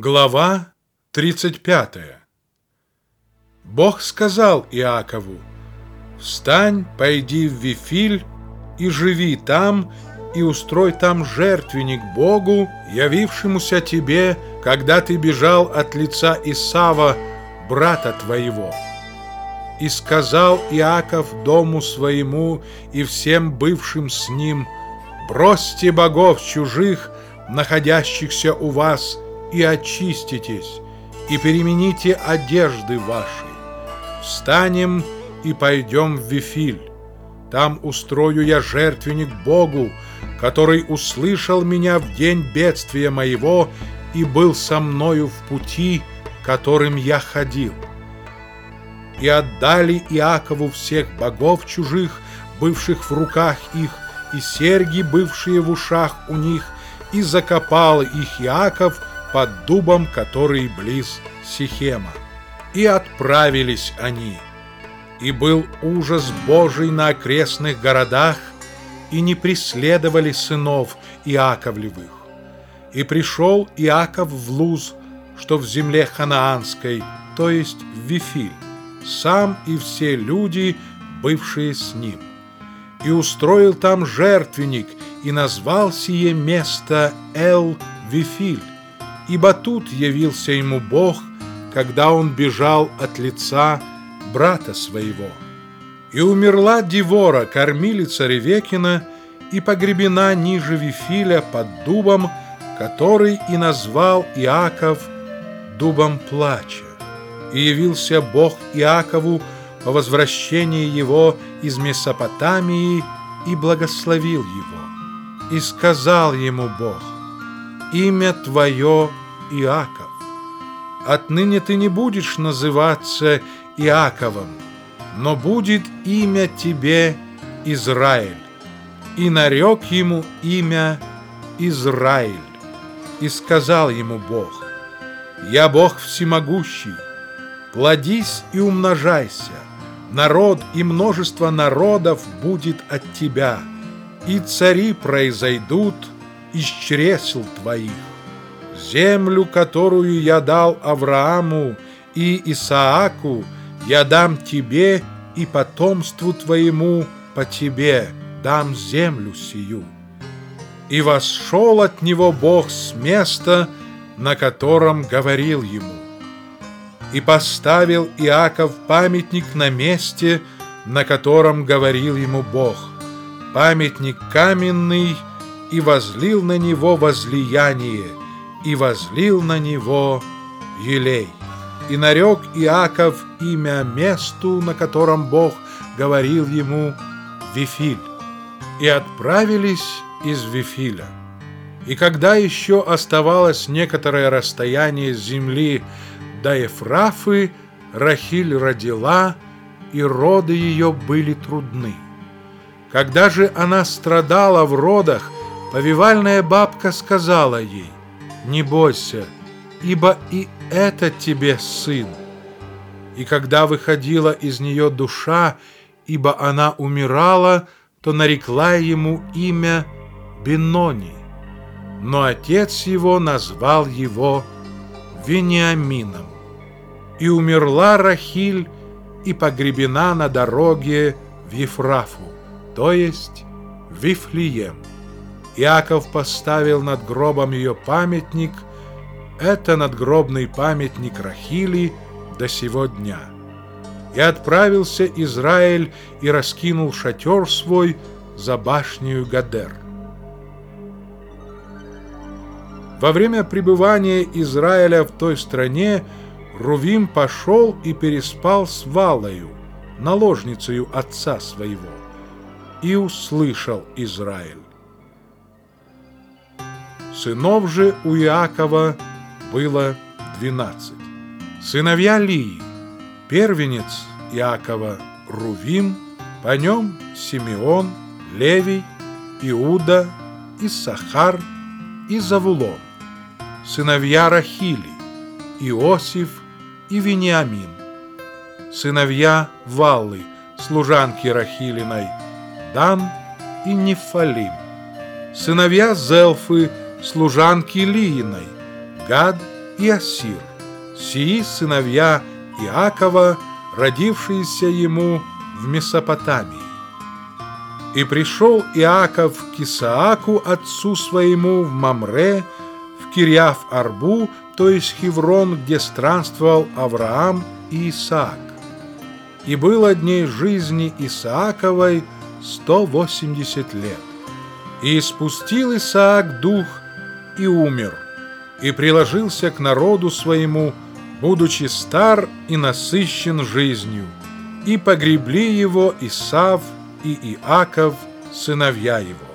Глава 35 Бог сказал Иакову, «Встань, пойди в Вифиль и живи там, и устрой там жертвенник Богу, явившемуся тебе, когда ты бежал от лица Исава, брата твоего». И сказал Иаков дому своему и всем бывшим с ним, «Бросьте богов чужих, находящихся у вас, и очиститесь, и перемените одежды ваши. Встанем и пойдем в Вифиль. Там устрою я жертвенник Богу, который услышал меня в день бедствия моего и был со мною в пути, которым я ходил. И отдали Иакову всех богов чужих, бывших в руках их, и серьги, бывшие в ушах у них, и закопал их Иаков под дубом, который близ Сихема. И отправились они. И был ужас Божий на окрестных городах, и не преследовали сынов Иаковлевых. И пришел Иаков в Луз, что в земле ханаанской, то есть в Вифиль, сам и все люди, бывшие с ним. И устроил там жертвенник, и назвал сие место Эл-Вифиль, ибо тут явился ему Бог, когда он бежал от лица брата своего. И умерла Девора, кормилица Ревекина, и погребена ниже Вифиля под дубом, который и назвал Иаков дубом плача. И явился Бог Иакову по возвращении его из Месопотамии и благословил его. И сказал ему Бог, имя твое Иаков. Отныне ты не будешь называться Иаковом, но будет имя тебе Израиль. И нарек ему имя Израиль. И сказал ему Бог, «Я Бог всемогущий, плодись и умножайся, народ и множество народов будет от тебя, и цари произойдут из чресл твоих. Землю, которую я дал Аврааму и Исааку, я дам тебе и потомству твоему по тебе дам землю сию. И восшел от него Бог с места, на котором говорил ему. И поставил Иаков памятник на месте, на котором говорил ему Бог. Памятник каменный, и возлил на него возлияние, и возлил на него елей. И нарек Иаков имя месту, на котором Бог говорил ему Вифиль. И отправились из Вифиля. И когда еще оставалось некоторое расстояние земли до Ефрафы, Рахиль родила, и роды ее были трудны. Когда же она страдала в родах, повивальная бабка сказала ей, «Не бойся, ибо и это тебе сын». И когда выходила из нее душа, ибо она умирала, то нарекла ему имя Бенони. Но отец его назвал его Вениамином. И умерла Рахиль и погребена на дороге в Ефрафу, то есть в Вифлеем. Иаков поставил над гробом ее памятник. Это надгробный памятник Рахили до сего дня. И отправился Израиль и раскинул шатер свой за башнею Гадер. Во время пребывания Израиля в той стране Рувим пошел и переспал с Валою, наложницею отца своего, и услышал Израиль. Сынов же у Иакова было двенадцать. Сыновья Лии, первенец Иакова Рувим, по нем Симеон, Левий, Иуда, Иссахар и Завулон. Сыновья Рахили, Иосиф и Вениамин. Сыновья Валлы, служанки Рахилиной, Дан и Нефалим. Сыновья Зелфы, служанки Лииной, Гад и Асир, сии сыновья Иакова, родившиеся ему в Месопотамии. И пришел Иаков к Исааку, отцу своему, в Мамре, в Кирьяв-Арбу, то есть Хеврон, где странствовал Авраам и Исаак. И было дней жизни Исааковой 180 лет. И спустил Исаак дух и умер, и приложился к народу своему, будучи стар и насыщен жизнью, и погребли его Исав и Иаков, сыновья его.